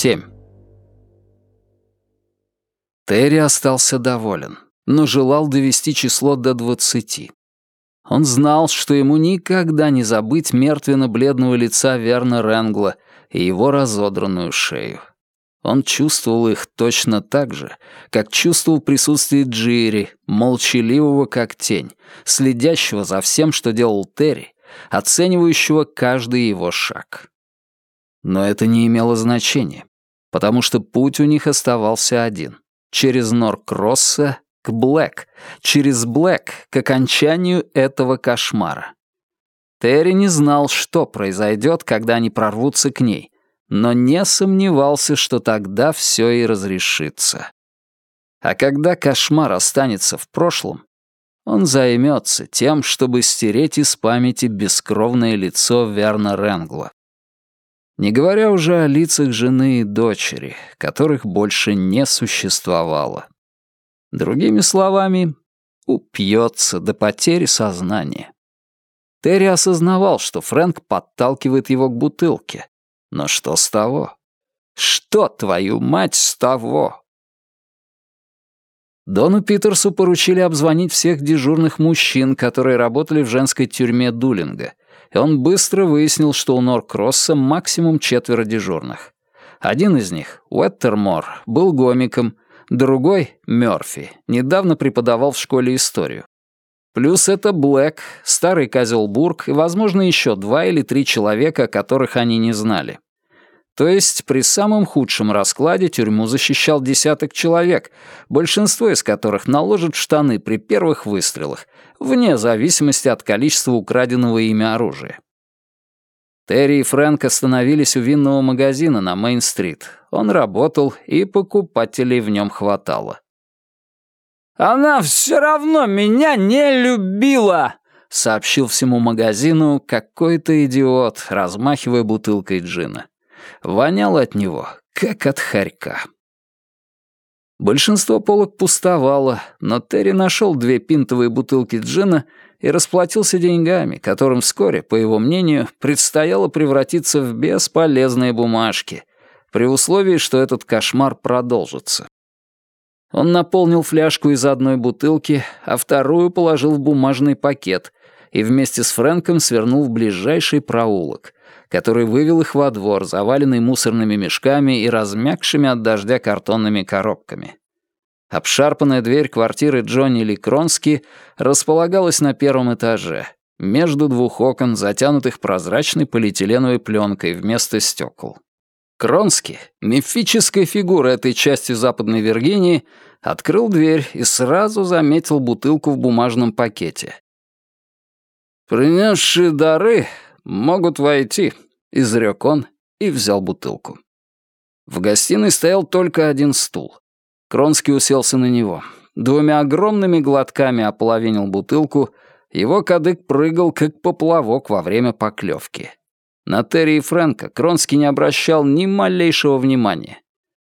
7. Терри остался доволен, но желал довести число до 20. Он знал, что ему никогда не забыть мертвенно-бледного лица Верна Ренгла и его разодранную шею. Он чувствовал их точно так же, как чувствовал присутствие Джири, молчаливого как тень, следящего за всем, что делал Терри, оценивающего каждый его шаг. Но это не имело значения, потому что путь у них оставался один — через Норкросса к Блэк, через Блэк к окончанию этого кошмара. Терри не знал, что произойдет, когда они прорвутся к ней, но не сомневался, что тогда все и разрешится. А когда кошмар останется в прошлом, он займется тем, чтобы стереть из памяти бескровное лицо Верна Ренгла. Не говоря уже о лицах жены и дочери, которых больше не существовало. Другими словами, упьется до потери сознания. Терри осознавал, что Фрэнк подталкивает его к бутылке. Но что с того? Что, твою мать, с того? Дону Питерсу поручили обзвонить всех дежурных мужчин, которые работали в женской тюрьме Дулинга, и он быстро выяснил, что у Норкросса максимум четверо дежурных. Один из них, Уэттермор, был гомиком, другой, Мёрфи, недавно преподавал в школе историю. Плюс это Блэк, старый козел Бург и, возможно, еще два или три человека, которых они не знали. То есть при самом худшем раскладе тюрьму защищал десяток человек, большинство из которых наложат штаны при первых выстрелах, вне зависимости от количества украденного ими оружия. Терри и Фрэнк остановились у винного магазина на Мейн-стрит. Он работал, и покупателей в нем хватало. «Она все равно меня не любила!» — сообщил всему магазину какой-то идиот, размахивая бутылкой джина воняло от него, как от хорька. Большинство полок пустовало, но Терри нашел две пинтовые бутылки джина и расплатился деньгами, которым вскоре, по его мнению, предстояло превратиться в бесполезные бумажки, при условии, что этот кошмар продолжится. Он наполнил фляжку из одной бутылки, а вторую положил в бумажный пакет и вместе с Фрэнком свернул в ближайший проулок, который вывел их во двор, заваленный мусорными мешками и размягшими от дождя картонными коробками. Обшарпанная дверь квартиры Джонни Ли Кронски располагалась на первом этаже, между двух окон, затянутых прозрачной полиэтиленовой пленкой вместо стекол. Кронски, мифическая фигура этой части Западной Виргинии, открыл дверь и сразу заметил бутылку в бумажном пакете. «Принесшие дары могут войти», — изрек он и взял бутылку. В гостиной стоял только один стул. Кронский уселся на него. Двумя огромными глотками ополовинил бутылку, его кадык прыгал, как поплавок во время поклевки. На Терри и Фрэнка Кронский не обращал ни малейшего внимания.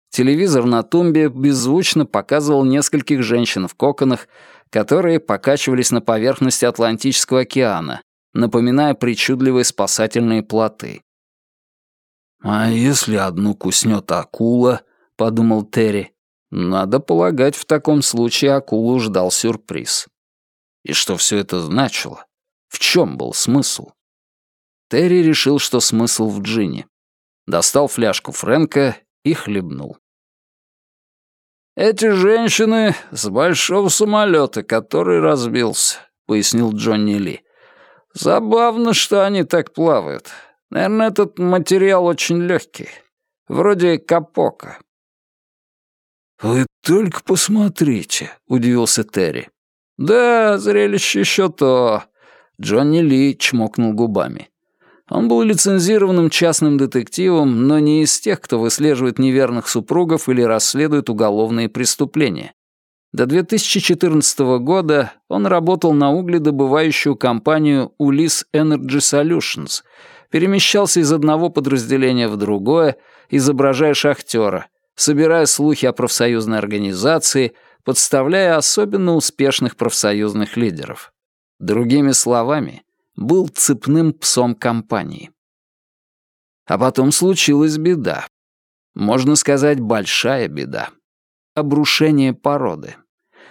Телевизор на тумбе беззвучно показывал нескольких женщин в коконах, которые покачивались на поверхности Атлантического океана, напоминая причудливые спасательные плоты. «А если одну куснет акула?» — подумал Терри. Надо полагать, в таком случае акулу ждал сюрприз. И что все это значило? В чем был смысл? Терри решил, что смысл в джине. Достал фляжку Фрэнка и хлебнул. «Эти женщины с большого самолета, который разбился», — пояснил Джонни Ли. Забавно, что они так плавают. Наверное, этот материал очень легкий. Вроде капока. «Вы только посмотрите», — удивился Терри. «Да, зрелище еще то». Джонни Ли чмокнул губами. Он был лицензированным частным детективом, но не из тех, кто выслеживает неверных супругов или расследует уголовные преступления. До 2014 года он работал на угледобывающую компанию Ulis Energy Solutions, перемещался из одного подразделения в другое, изображая шахтера, собирая слухи о профсоюзной организации, подставляя особенно успешных профсоюзных лидеров. Другими словами, был цепным псом компании. А потом случилась беда. Можно сказать, большая беда. Обрушение породы.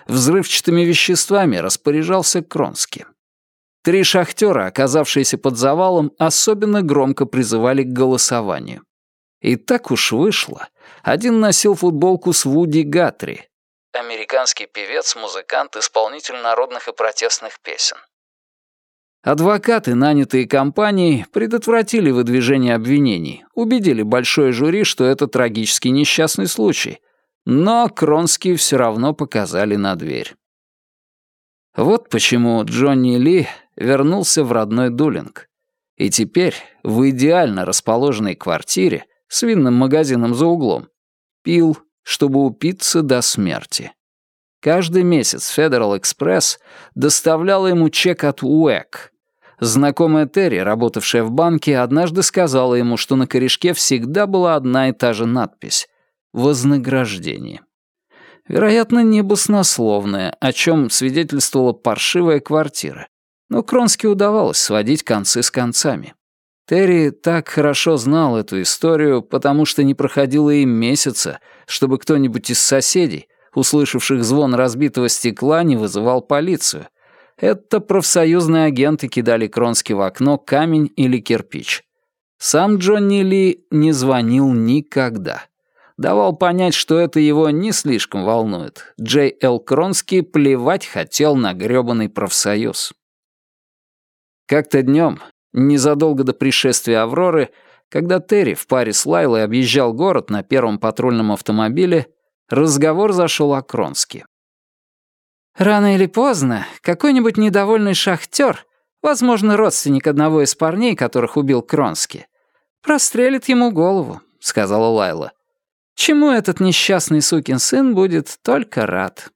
Взрывчатыми веществами распоряжался Кронский. Три шахтера, оказавшиеся под завалом, особенно громко призывали к голосованию. И так уж вышло. Один носил футболку с Вуди Гатри. Американский певец, музыкант, исполнитель народных и протестных песен. Адвокаты, нанятые компанией, предотвратили выдвижение обвинений, убедили большое жюри, что это трагический несчастный случай. Но Кронские все равно показали на дверь. Вот почему Джонни Ли вернулся в родной Дулинг. И теперь в идеально расположенной квартире с винным магазином за углом пил, чтобы упиться до смерти. Каждый месяц Federal Express доставляла ему чек от УЭК. Знакомая Терри, работавшая в банке, однажды сказала ему, что на корешке всегда была одна и та же надпись «Вознаграждение». Вероятно, не баснословное, о чем свидетельствовала паршивая квартира. Но Кронски удавалось сводить концы с концами. Терри так хорошо знал эту историю, потому что не проходило и месяца, чтобы кто-нибудь из соседей, услышавших звон разбитого стекла, не вызывал полицию. Это профсоюзные агенты кидали Кронски в окно камень или кирпич. Сам Джонни Ли не звонил никогда давал понять, что это его не слишком волнует. Джей Эл Кронский плевать хотел на грёбаный профсоюз. Как-то днем, незадолго до пришествия Авроры, когда Терри в паре с Лайлой объезжал город на первом патрульном автомобиле, разговор зашел о Кронски. «Рано или поздно какой-нибудь недовольный шахтер, возможно, родственник одного из парней, которых убил Кронски, прострелит ему голову», — сказала Лайла. Чему этот несчастный сукин сын будет только рад.